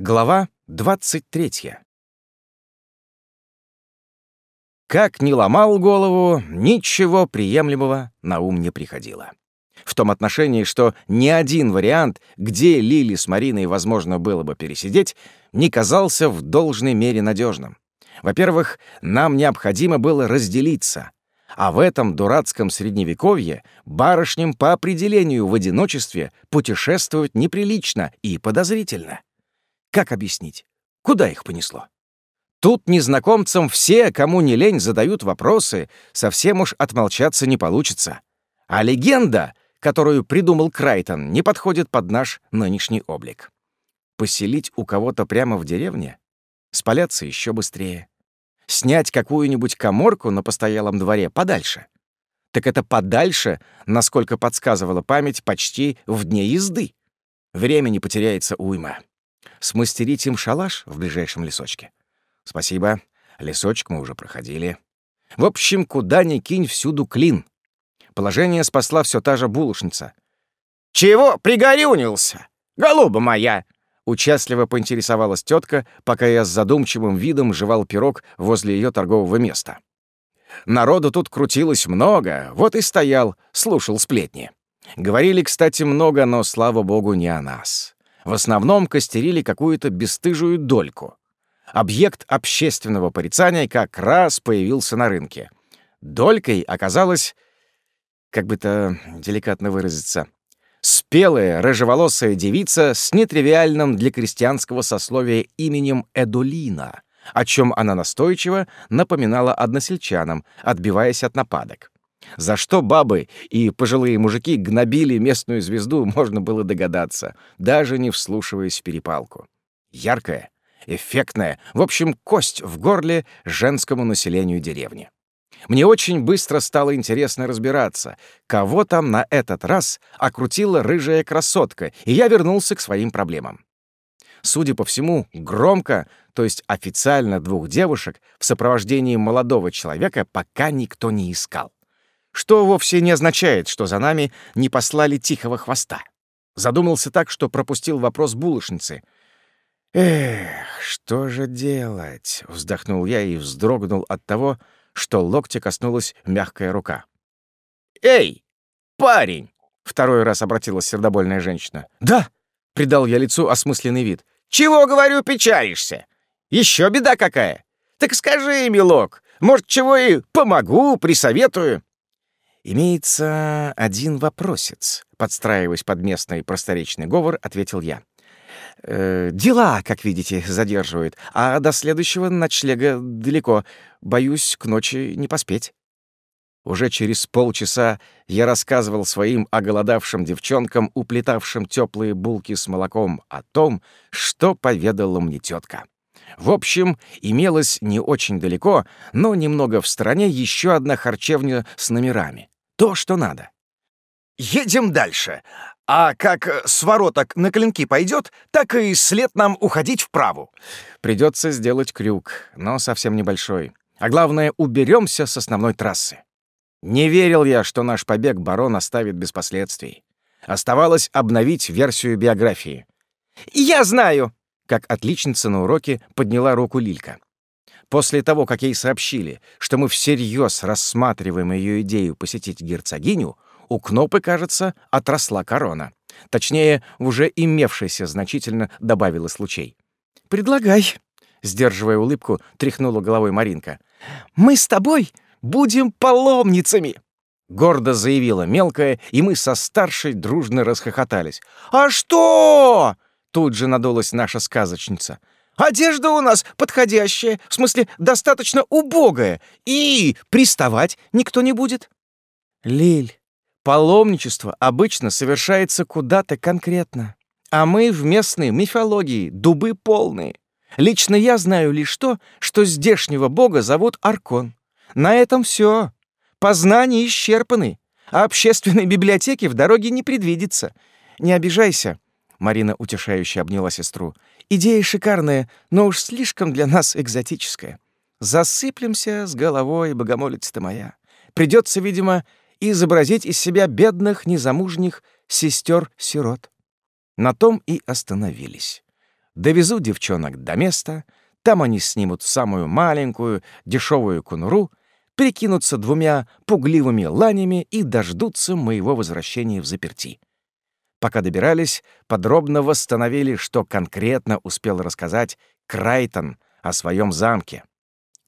Глава 23. Как ни ломал голову, ничего приемлемого на ум не приходило. В том отношении, что ни один вариант, где Лили с Мариной возможно было бы пересидеть, не казался в должной мере надежным. Во-первых, нам необходимо было разделиться, а в этом дурацком средневековье барышням по определению в одиночестве путешествовать неприлично и подозрительно. Как объяснить? Куда их понесло? Тут незнакомцам все, кому не лень, задают вопросы, совсем уж отмолчаться не получится. А легенда, которую придумал Крайтон, не подходит под наш нынешний облик. Поселить у кого-то прямо в деревне? Спаляться еще быстрее. Снять какую-нибудь коморку на постоялом дворе подальше. Так это подальше, насколько подсказывала память, почти в дне езды. Времени потеряется уйма смастерить им шалаш в ближайшем лесочке. Спасибо, лесочек мы уже проходили. В общем, куда ни кинь, всюду клин. Положение спасла все та же булочница. «Чего пригорюнился, голуба моя?» Участливо поинтересовалась тетка, пока я с задумчивым видом жевал пирог возле ее торгового места. Народу тут крутилось много, вот и стоял, слушал сплетни. Говорили, кстати, много, но, слава богу, не о нас в основном костерили какую-то бесстыжую дольку. Объект общественного порицания как раз появился на рынке. Долькой оказалась, как бы то деликатно выразиться, спелая рыжеволосая девица с нетривиальным для крестьянского сословия именем Эдулина, о чем она настойчиво напоминала односельчанам, отбиваясь от нападок. За что бабы и пожилые мужики гнобили местную звезду, можно было догадаться, даже не вслушиваясь в перепалку. Яркая, эффектная, в общем, кость в горле женскому населению деревни. Мне очень быстро стало интересно разбираться, кого там на этот раз окрутила рыжая красотка, и я вернулся к своим проблемам. Судя по всему, громко, то есть официально двух девушек в сопровождении молодого человека пока никто не искал что вовсе не означает, что за нами не послали тихого хвоста. Задумался так, что пропустил вопрос булочницы. «Эх, что же делать?» — вздохнул я и вздрогнул от того, что локтя коснулась мягкая рука. «Эй, парень!» — второй раз обратилась сердобольная женщина. «Да!» — придал я лицу осмысленный вид. «Чего, говорю, печалишься? Еще беда какая? Так скажи, милок, может, чего и помогу, присоветую?» «Имеется один вопросец», — подстраиваясь под местный просторечный говор, ответил я. «Э, «Дела, как видите, задерживают, а до следующего ночлега далеко. Боюсь, к ночи не поспеть». Уже через полчаса я рассказывал своим оголодавшим девчонкам, уплетавшим теплые булки с молоком, о том, что поведала мне тетка. В общем, имелось не очень далеко, но немного в стороне еще одна харчевня с номерами. То, что надо. Едем дальше. А как с вороток на клинки пойдет, так и след нам уходить вправо. Придется сделать крюк, но совсем небольшой. А главное, уберемся с основной трассы. Не верил я, что наш побег барон оставит без последствий. Оставалось обновить версию биографии. «Я знаю!» — как отличница на уроке подняла руку Лилька. После того, как ей сообщили, что мы всерьез рассматриваем ее идею посетить герцогиню, у Кнопы, кажется, отросла корона. Точнее, уже имевшийся значительно добавилось лучей. «Предлагай», — сдерживая улыбку, тряхнула головой Маринка. «Мы с тобой будем паломницами!» Гордо заявила мелкая, и мы со старшей дружно расхохотались. «А что?» — тут же надулась наша сказочница. Одежда у нас подходящая, в смысле, достаточно убогая, и приставать никто не будет. Лиль, паломничество обычно совершается куда-то конкретно, а мы в местной мифологии дубы полные. Лично я знаю лишь то, что здешнего бога зовут Аркон. На этом все. Познания исчерпаны, а общественной библиотеки в дороге не предвидится. Не обижайся, Марина утешающе обняла сестру. «Идея шикарная, но уж слишком для нас экзотическая. Засыплемся с головой, богомолица ты моя. Придется, видимо, изобразить из себя бедных, незамужних сестер-сирот». На том и остановились. Довезу девчонок до места, там они снимут самую маленькую, дешевую кунуру, перекинутся двумя пугливыми ланями и дождутся моего возвращения в заперти. Пока добирались, подробно восстановили, что конкретно успел рассказать Крайтон о своем замке.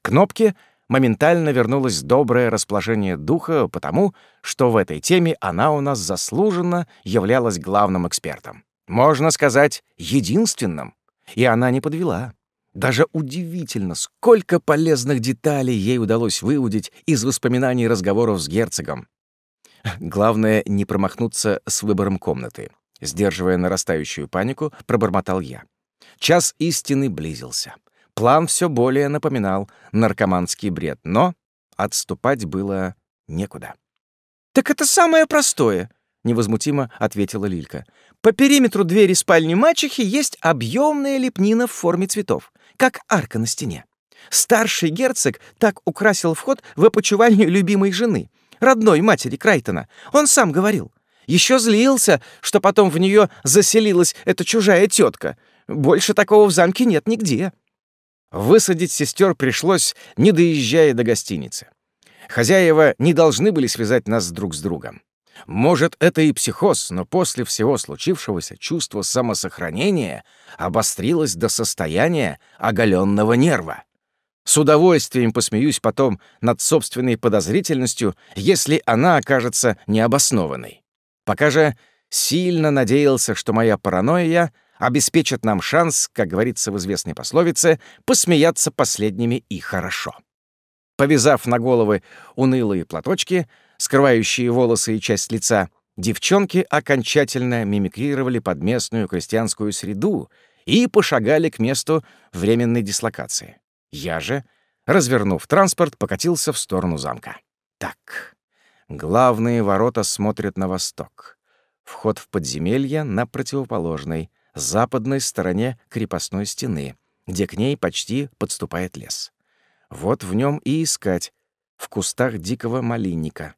Кнопке моментально вернулось доброе расположение духа, потому что в этой теме она у нас заслуженно являлась главным экспертом. Можно сказать, единственным. И она не подвела. Даже удивительно, сколько полезных деталей ей удалось выудить из воспоминаний разговоров с герцогом. Главное, не промахнуться с выбором комнаты. Сдерживая нарастающую панику, пробормотал я. Час истины близился. План все более напоминал наркоманский бред, но отступать было некуда. «Так это самое простое», — невозмутимо ответила Лилька. «По периметру двери спальни мачехи есть объемная лепнина в форме цветов, как арка на стене. Старший герцог так украсил вход в опочивальню любимой жены, родной матери Крайтона. Он сам говорил. Еще злился, что потом в нее заселилась эта чужая тетка. Больше такого в замке нет нигде. Высадить сестер пришлось, не доезжая до гостиницы. Хозяева не должны были связать нас друг с другом. Может, это и психоз, но после всего случившегося чувство самосохранения обострилось до состояния оголенного нерва. С удовольствием посмеюсь потом над собственной подозрительностью, если она окажется необоснованной. Пока же сильно надеялся, что моя паранойя обеспечит нам шанс, как говорится в известной пословице, посмеяться последними и хорошо. Повязав на головы унылые платочки, скрывающие волосы и часть лица, девчонки окончательно мимикрировали под местную крестьянскую среду и пошагали к месту временной дислокации. Я же, развернув транспорт, покатился в сторону замка. Так, главные ворота смотрят на восток. Вход в подземелье на противоположной — западной стороне крепостной стены, где к ней почти подступает лес. Вот в нем и искать, в кустах дикого малинника.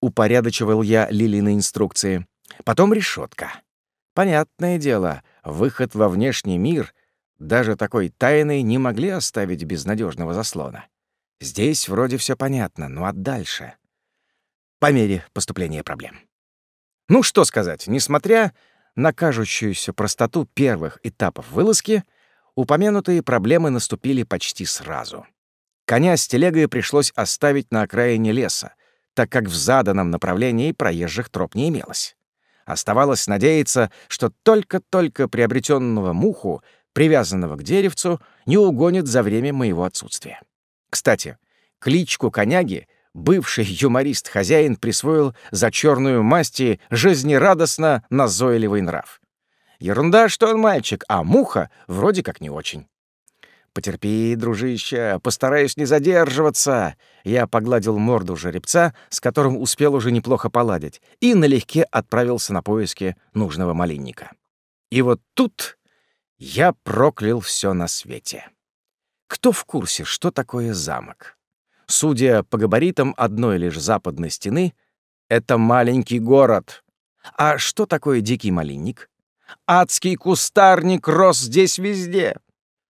Упорядочивал я Лилины инструкции. Потом решетка. Понятное дело, выход во внешний мир даже такой тайной не могли оставить без надежного заслона. Здесь вроде все понятно, ну а дальше? По мере поступления проблем. Ну что сказать, несмотря на кажущуюся простоту первых этапов вылазки, упомянутые проблемы наступили почти сразу. Коня с телегой пришлось оставить на окраине леса, так как в заданном направлении проезжих троп не имелось. Оставалось надеяться, что только-только приобретенного муху, привязанного к деревцу, не угонит за время моего отсутствия. Кстати, кличку коняги бывший юморист-хозяин присвоил за черную масти жизнерадостно назойливый нрав. Ерунда, что он мальчик, а муха вроде как не очень. «Потерпи, дружище, постараюсь не задерживаться». Я погладил морду жеребца, с которым успел уже неплохо поладить, и налегке отправился на поиски нужного малинника. И вот тут я проклял все на свете. Кто в курсе, что такое замок? Судя по габаритам одной лишь западной стены, это маленький город. А что такое дикий малинник? Адский кустарник рос здесь везде.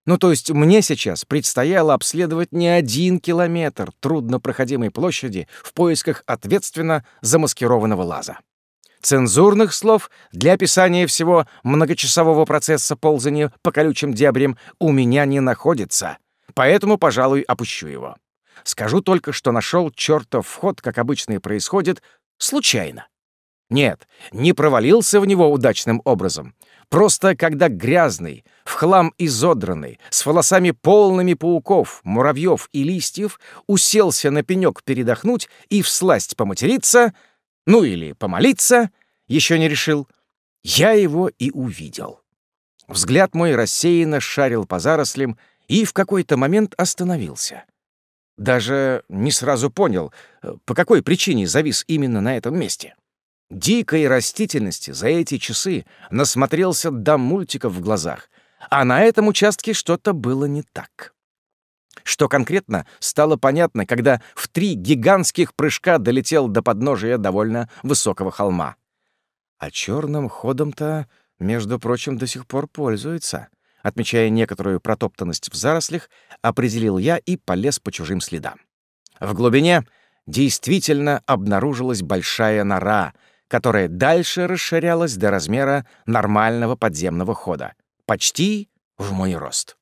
Ну, то есть мне сейчас предстояло обследовать не один километр труднопроходимой площади в поисках ответственно замаскированного лаза. Цензурных слов для описания всего многочасового процесса ползания по колючим дебрям у меня не находится, поэтому, пожалуй, опущу его. Скажу только, что нашел чертов вход, как обычно и происходит, случайно. Нет, не провалился в него удачным образом. Просто когда грязный, в хлам изодранный, с волосами полными пауков, муравьев и листьев, уселся на пенек передохнуть и всласть поматериться, ну или помолиться, еще не решил, я его и увидел. Взгляд мой рассеянно шарил по зарослям и в какой-то момент остановился. Даже не сразу понял, э, по какой причине завис именно на этом месте. Дикой растительности за эти часы насмотрелся до мультиков в глазах, а на этом участке что-то было не так. Что конкретно, стало понятно, когда в три гигантских прыжка долетел до подножия довольно высокого холма. А черным ходом-то, между прочим, до сих пор пользуется. отмечая некоторую протоптанность в зарослях, определил я и полез по чужим следам. В глубине действительно обнаружилась большая нора, которая дальше расширялась до размера нормального подземного хода, почти в мой рост.